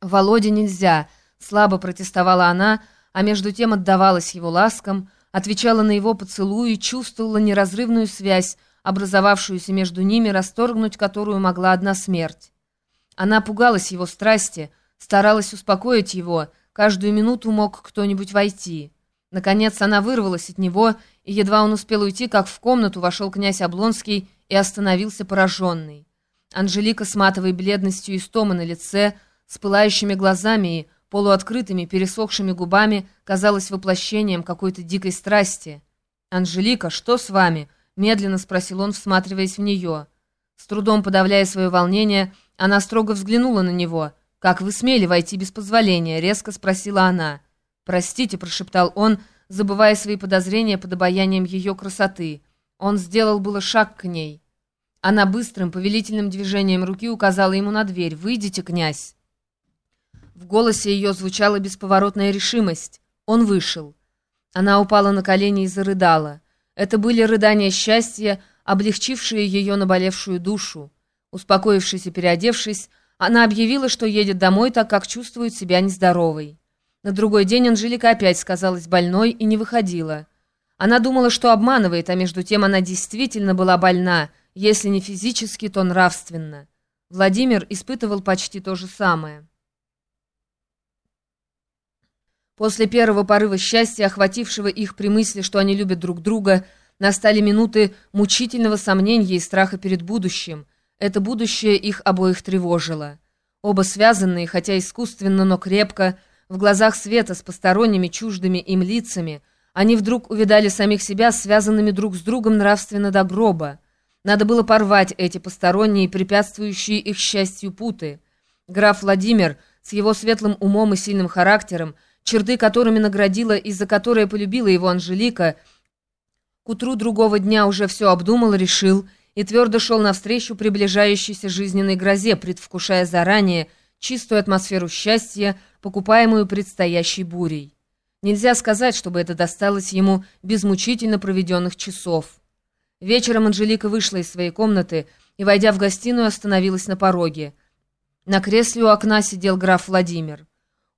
«Володе нельзя», — слабо протестовала она, а между тем отдавалась его ласкам, отвечала на его поцелуи, чувствовала неразрывную связь, образовавшуюся между ними, расторгнуть которую могла одна смерть. Она пугалась его страсти, старалась успокоить его, каждую минуту мог кто-нибудь войти. Наконец она вырвалась от него, и едва он успел уйти, как в комнату вошел князь Облонский и остановился пораженный. Анжелика с матовой бледностью и стомой на лице — с пылающими глазами и полуоткрытыми пересохшими губами казалась воплощением какой-то дикой страсти. «Анжелика, что с вами?» — медленно спросил он, всматриваясь в нее. С трудом подавляя свое волнение, она строго взглянула на него. «Как вы смели войти без позволения?» — резко спросила она. «Простите», — прошептал он, забывая свои подозрения под обаянием ее красоты. Он сделал было шаг к ней. Она быстрым, повелительным движением руки указала ему на дверь. «Выйдите, князь!» В голосе ее звучала бесповоротная решимость. Он вышел. Она упала на колени и зарыдала. Это были рыдания счастья, облегчившие ее наболевшую душу. Успокоившись и переодевшись, она объявила, что едет домой, так как чувствует себя нездоровой. На другой день Анжелика опять сказалась больной и не выходила. Она думала, что обманывает, а между тем она действительно была больна, если не физически, то нравственно. Владимир испытывал почти то же самое. После первого порыва счастья, охватившего их при мысли, что они любят друг друга, настали минуты мучительного сомнения и страха перед будущим. Это будущее их обоих тревожило. Оба связанные, хотя искусственно, но крепко, в глазах света с посторонними чуждыми им лицами, они вдруг увидали самих себя связанными друг с другом нравственно до гроба. Надо было порвать эти посторонние, препятствующие их счастью путы. Граф Владимир с его светлым умом и сильным характером черты которыми наградила и за которые полюбила его Анжелика, к утру другого дня уже все обдумал, решил и твердо шел навстречу приближающейся жизненной грозе, предвкушая заранее чистую атмосферу счастья, покупаемую предстоящей бурей. Нельзя сказать, чтобы это досталось ему без мучительно проведенных часов. Вечером Анжелика вышла из своей комнаты и, войдя в гостиную, остановилась на пороге. На кресле у окна сидел граф Владимир.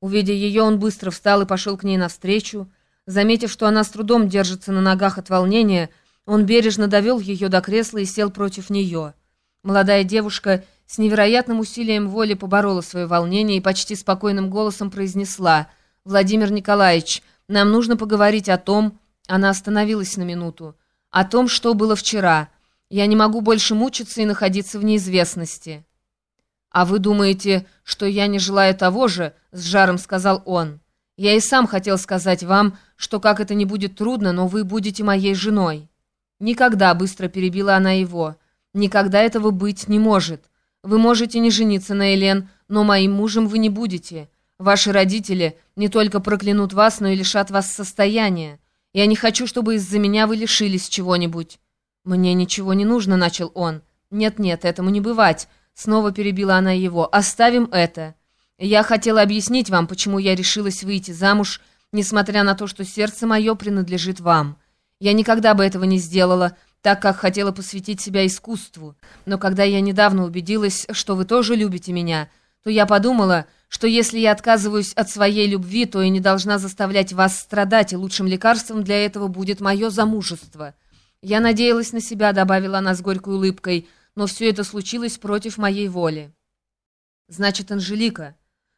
Увидя ее, он быстро встал и пошел к ней навстречу. Заметив, что она с трудом держится на ногах от волнения, он бережно довел ее до кресла и сел против нее. Молодая девушка с невероятным усилием воли поборола свое волнение и почти спокойным голосом произнесла «Владимир Николаевич, нам нужно поговорить о том...» Она остановилась на минуту. «О том, что было вчера. Я не могу больше мучиться и находиться в неизвестности». «А вы думаете, что я не желаю того же?» — с жаром сказал он. «Я и сам хотел сказать вам, что как это не будет трудно, но вы будете моей женой». «Никогда», — быстро перебила она его, — «никогда этого быть не может. Вы можете не жениться на Элен, но моим мужем вы не будете. Ваши родители не только проклянут вас, но и лишат вас состояния. Я не хочу, чтобы из-за меня вы лишились чего-нибудь». «Мне ничего не нужно», — начал он. «Нет-нет, этому не бывать». Снова перебила она его. «Оставим это. Я хотела объяснить вам, почему я решилась выйти замуж, несмотря на то, что сердце мое принадлежит вам. Я никогда бы этого не сделала, так как хотела посвятить себя искусству. Но когда я недавно убедилась, что вы тоже любите меня, то я подумала, что если я отказываюсь от своей любви, то и не должна заставлять вас страдать, и лучшим лекарством для этого будет мое замужество. Я надеялась на себя», — добавила она с горькой улыбкой, — но все это случилось против моей воли. «Значит, Анжелика,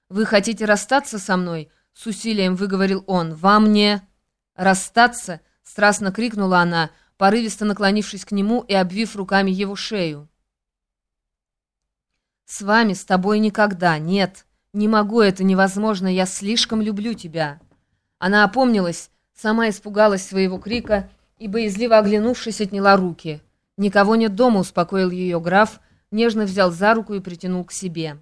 вы хотите расстаться со мной?» — с усилием выговорил он. «Вам не...» «Расстаться?» — страстно крикнула она, порывисто наклонившись к нему и обвив руками его шею. «С вами, с тобой никогда. Нет, не могу, это невозможно, я слишком люблю тебя». Она опомнилась, сама испугалась своего крика и, боязливо оглянувшись, отняла руки. «Никого нет дома», — успокоил ее граф, нежно взял за руку и притянул к себе.